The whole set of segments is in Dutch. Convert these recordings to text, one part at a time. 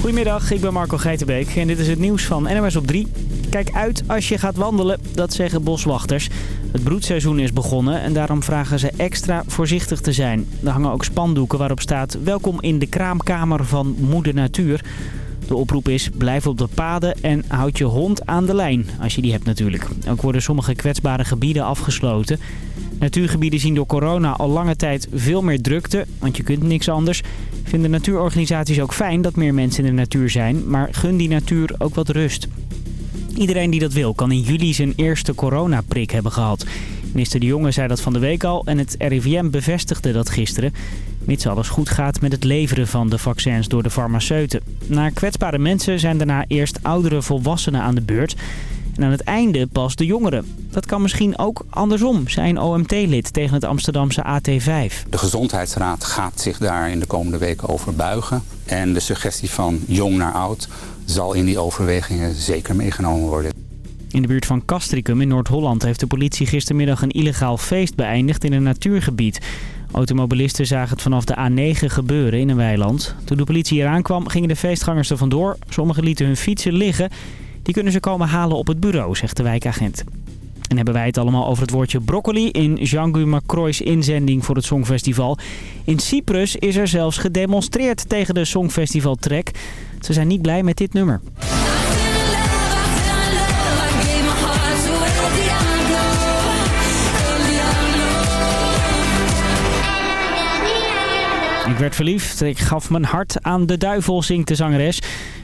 Goedemiddag, ik ben Marco Geitenbeek en dit is het nieuws van NMS op 3. Kijk uit als je gaat wandelen, dat zeggen boswachters. Het broedseizoen is begonnen en daarom vragen ze extra voorzichtig te zijn. Er hangen ook spandoeken waarop staat welkom in de kraamkamer van moeder natuur. De oproep is blijf op de paden en houd je hond aan de lijn, als je die hebt natuurlijk. Ook worden sommige kwetsbare gebieden afgesloten. Natuurgebieden zien door corona al lange tijd veel meer drukte, want je kunt niks anders. Vinden natuurorganisaties ook fijn dat meer mensen in de natuur zijn, maar gun die natuur ook wat rust. Iedereen die dat wil kan in juli zijn eerste coronaprik hebben gehad. Minister De Jonge zei dat van de week al en het RIVM bevestigde dat gisteren. Mits alles goed gaat met het leveren van de vaccins door de farmaceuten. Na kwetsbare mensen zijn daarna eerst oudere volwassenen aan de beurt. En aan het einde pas de jongeren. Dat kan misschien ook andersom, zei een OMT-lid tegen het Amsterdamse AT5. De Gezondheidsraad gaat zich daar in de komende weken over buigen. En de suggestie van jong naar oud zal in die overwegingen zeker meegenomen worden. In de buurt van Castricum in Noord-Holland heeft de politie gistermiddag een illegaal feest beëindigd in een natuurgebied. Automobilisten zagen het vanaf de A9 gebeuren in een weiland. Toen de politie hier aankwam gingen de feestgangers er vandoor. Sommigen lieten hun fietsen liggen. Die kunnen ze komen halen op het bureau, zegt de wijkagent. En hebben wij het allemaal over het woordje broccoli in Jean-Guy Macroy's inzending voor het Songfestival. In Cyprus is er zelfs gedemonstreerd tegen de Songfestival Trek. Ze zijn niet blij met dit nummer. Werd verliefd, ik gaf mijn hart aan de duivel, zingt de zangeres.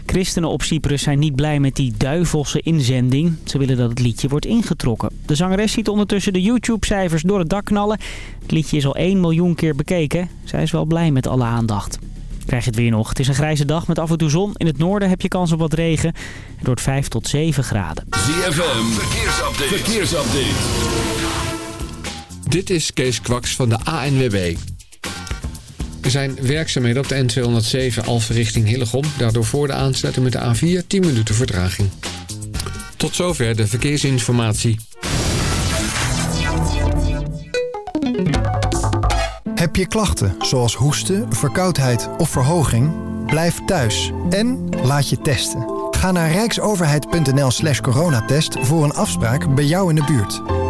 Christenen op Cyprus zijn niet blij met die duivelse inzending. Ze willen dat het liedje wordt ingetrokken. De zangeres ziet ondertussen de YouTube-cijfers door het dak knallen. Het liedje is al 1 miljoen keer bekeken. Zij is wel blij met alle aandacht. Krijg je het weer nog. Het is een grijze dag met af en toe zon. In het noorden heb je kans op wat regen. Het wordt 5 tot 7 graden. ZFM, verkeersupdate. verkeersupdate. Dit is Kees Kwaks van de ANWB. Er zijn werkzaamheden op de N207 Alphen richting Hillegom. Daardoor voor de aansluiting met de A4 10 minuten vertraging. Tot zover de verkeersinformatie. Heb je klachten zoals hoesten, verkoudheid of verhoging? Blijf thuis en laat je testen. Ga naar rijksoverheid.nl slash coronatest voor een afspraak bij jou in de buurt.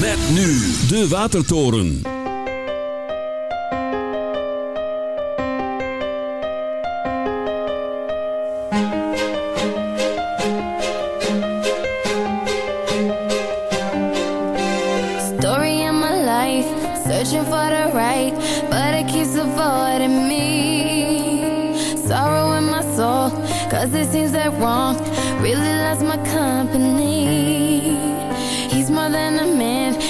Met nu de Watertoren. Story of my life, searching for the right, but it keeps avoiding me. Sorrow in my soul, cause it seems that wrong really loves my company.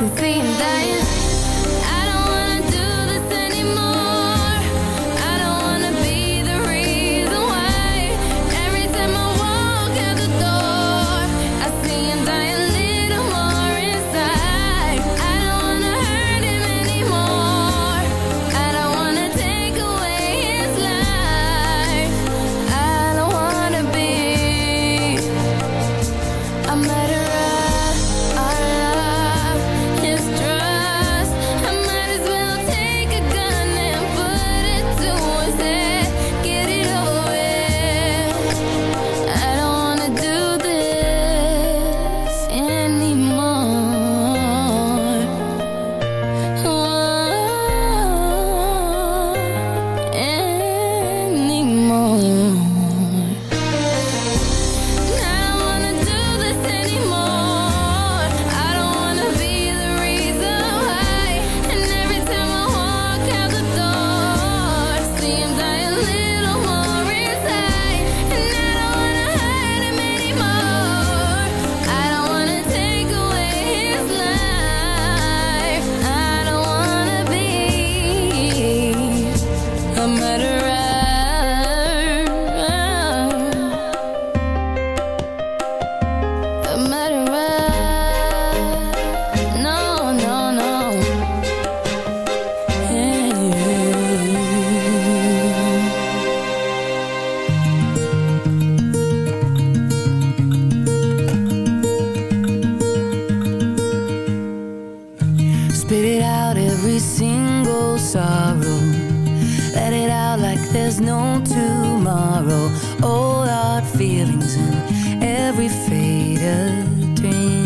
Green there's no tomorrow. All our feelings and every faded dream.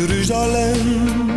Jeruzalem.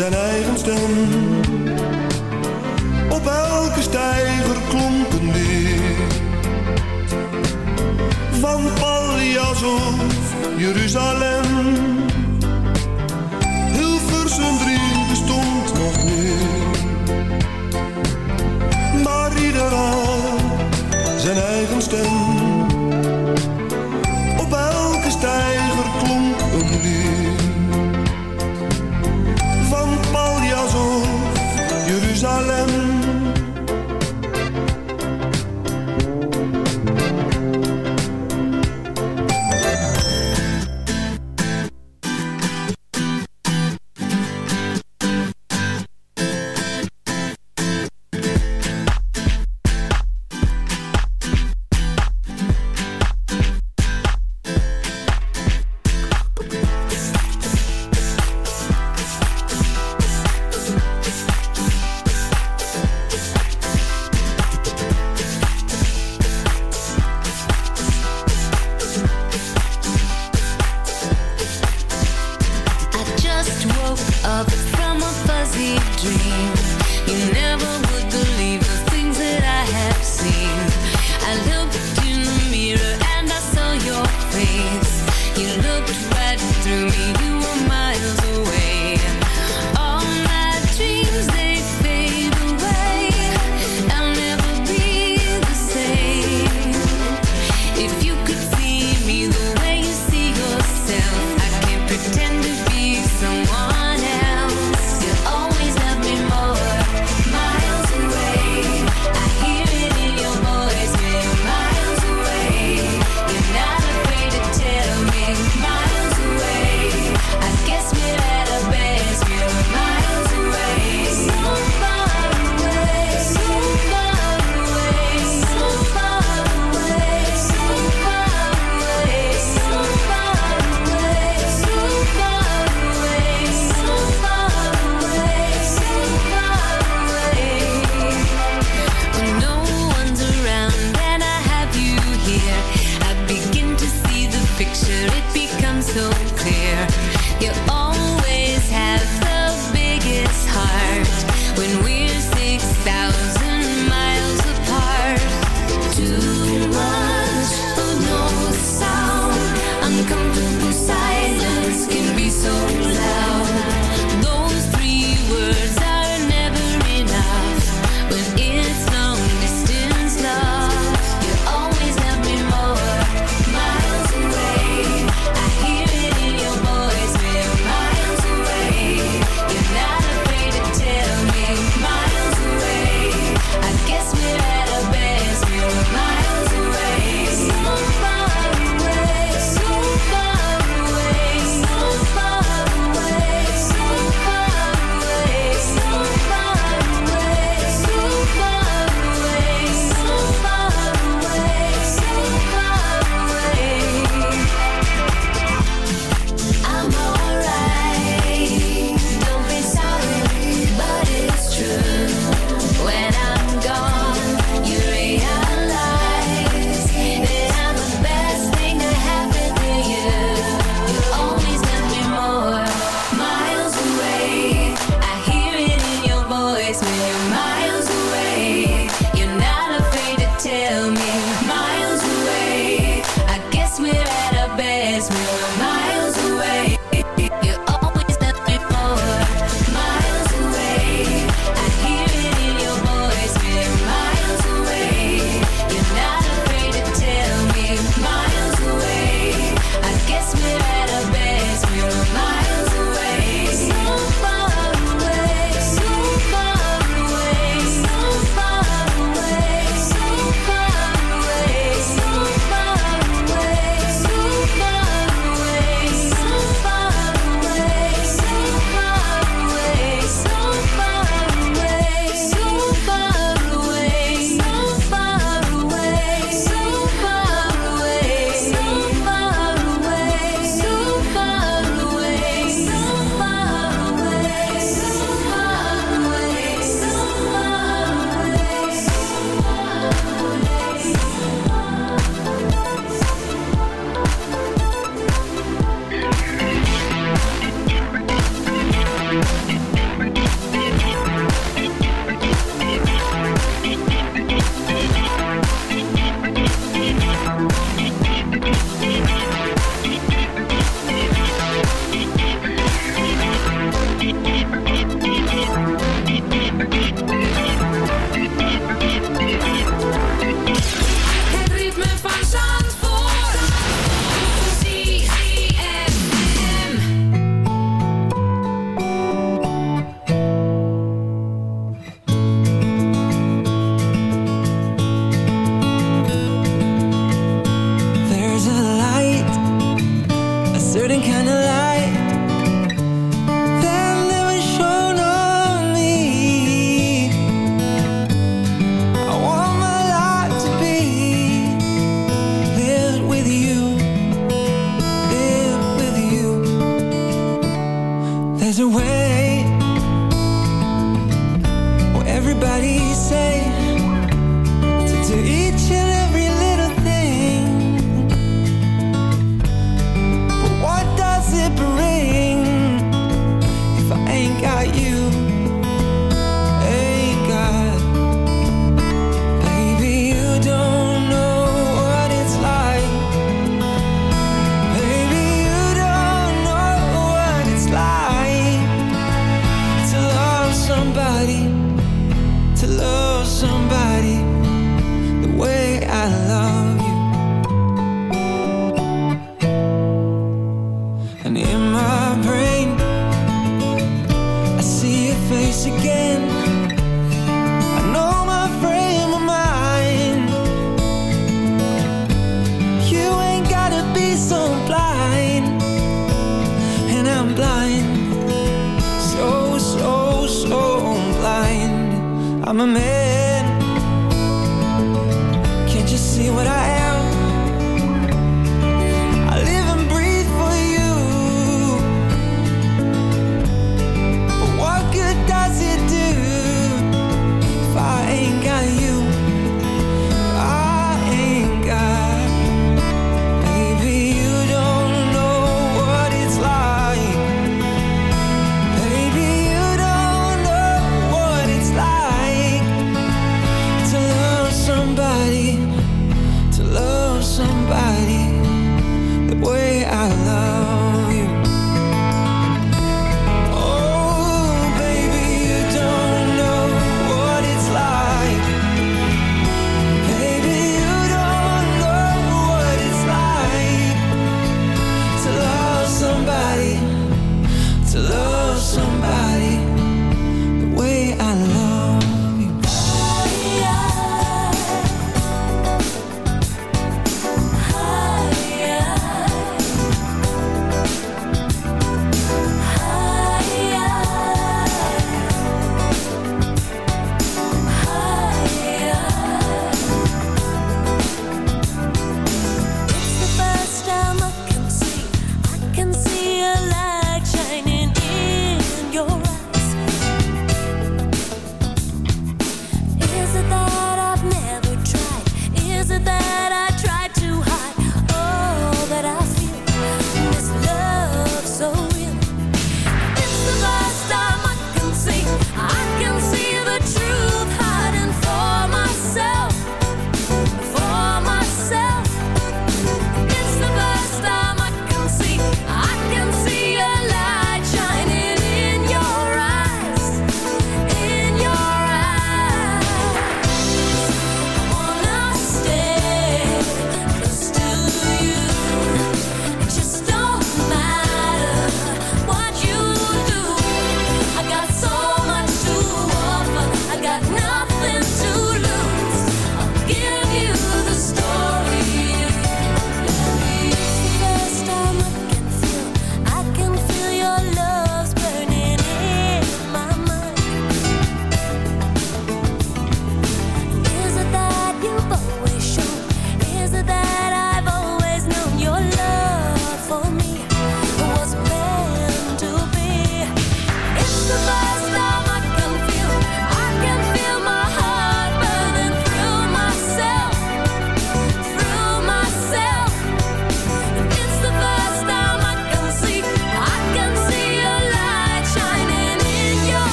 zijn eigen stem. Op elke stijger klonken neer. Van Pallias of Jeruzalem. Hilversum drie bestond nog meer. Maar ieder had zijn eigen stem.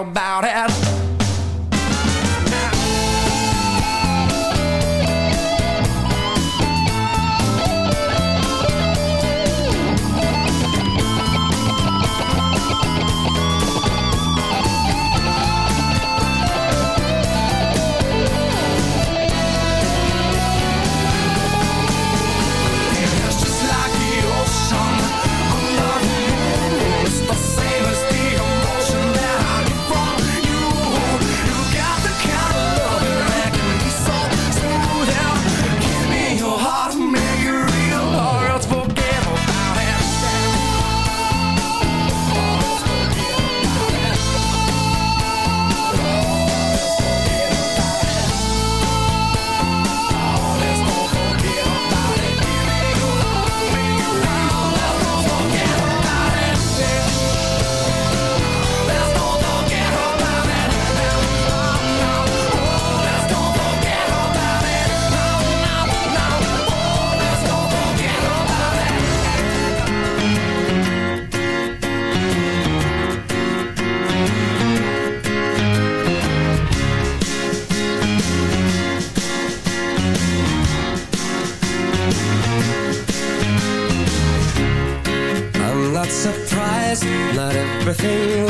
About it.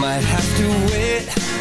might have to wait,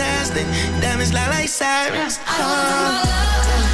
fantastic. Diamonds lie like sirens. I.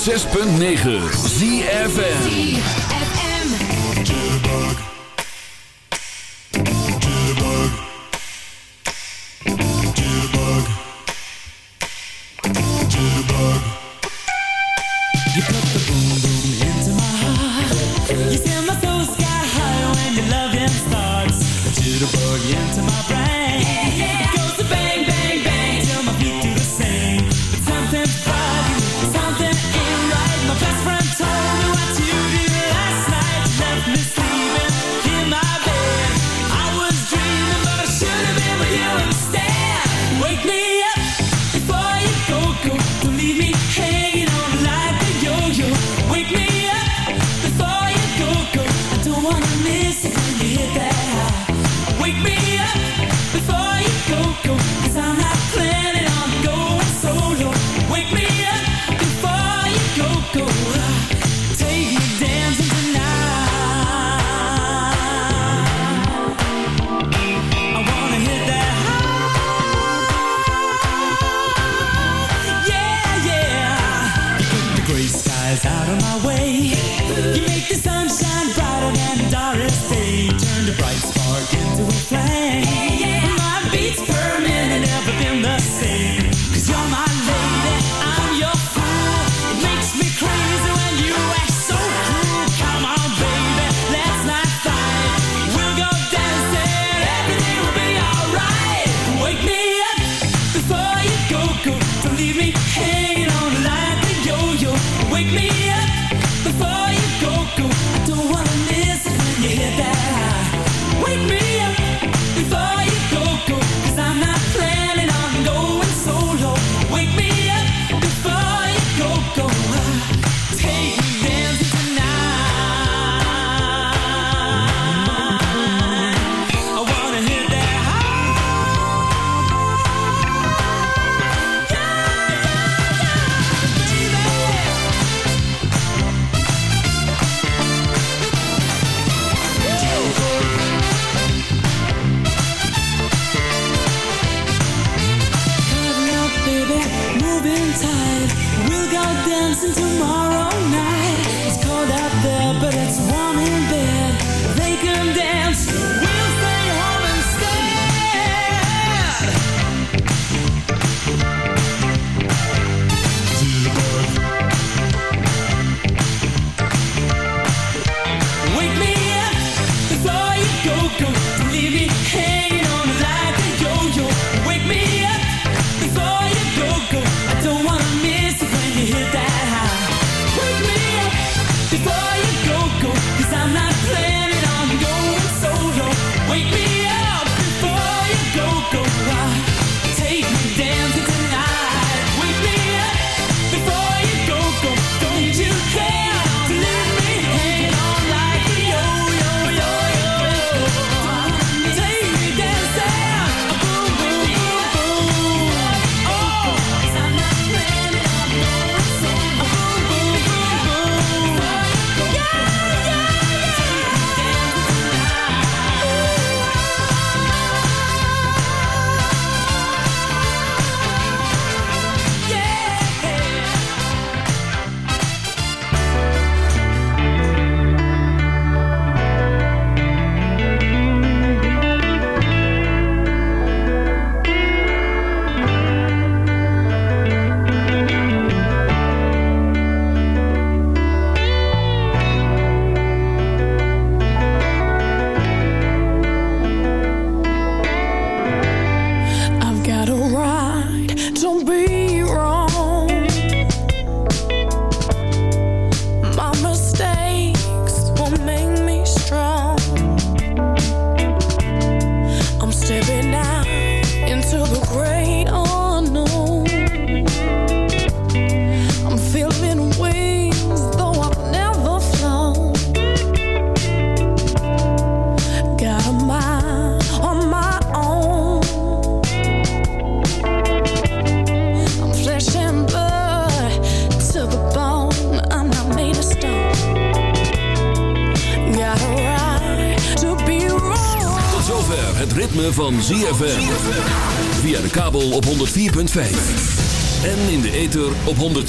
106.9 ZFM.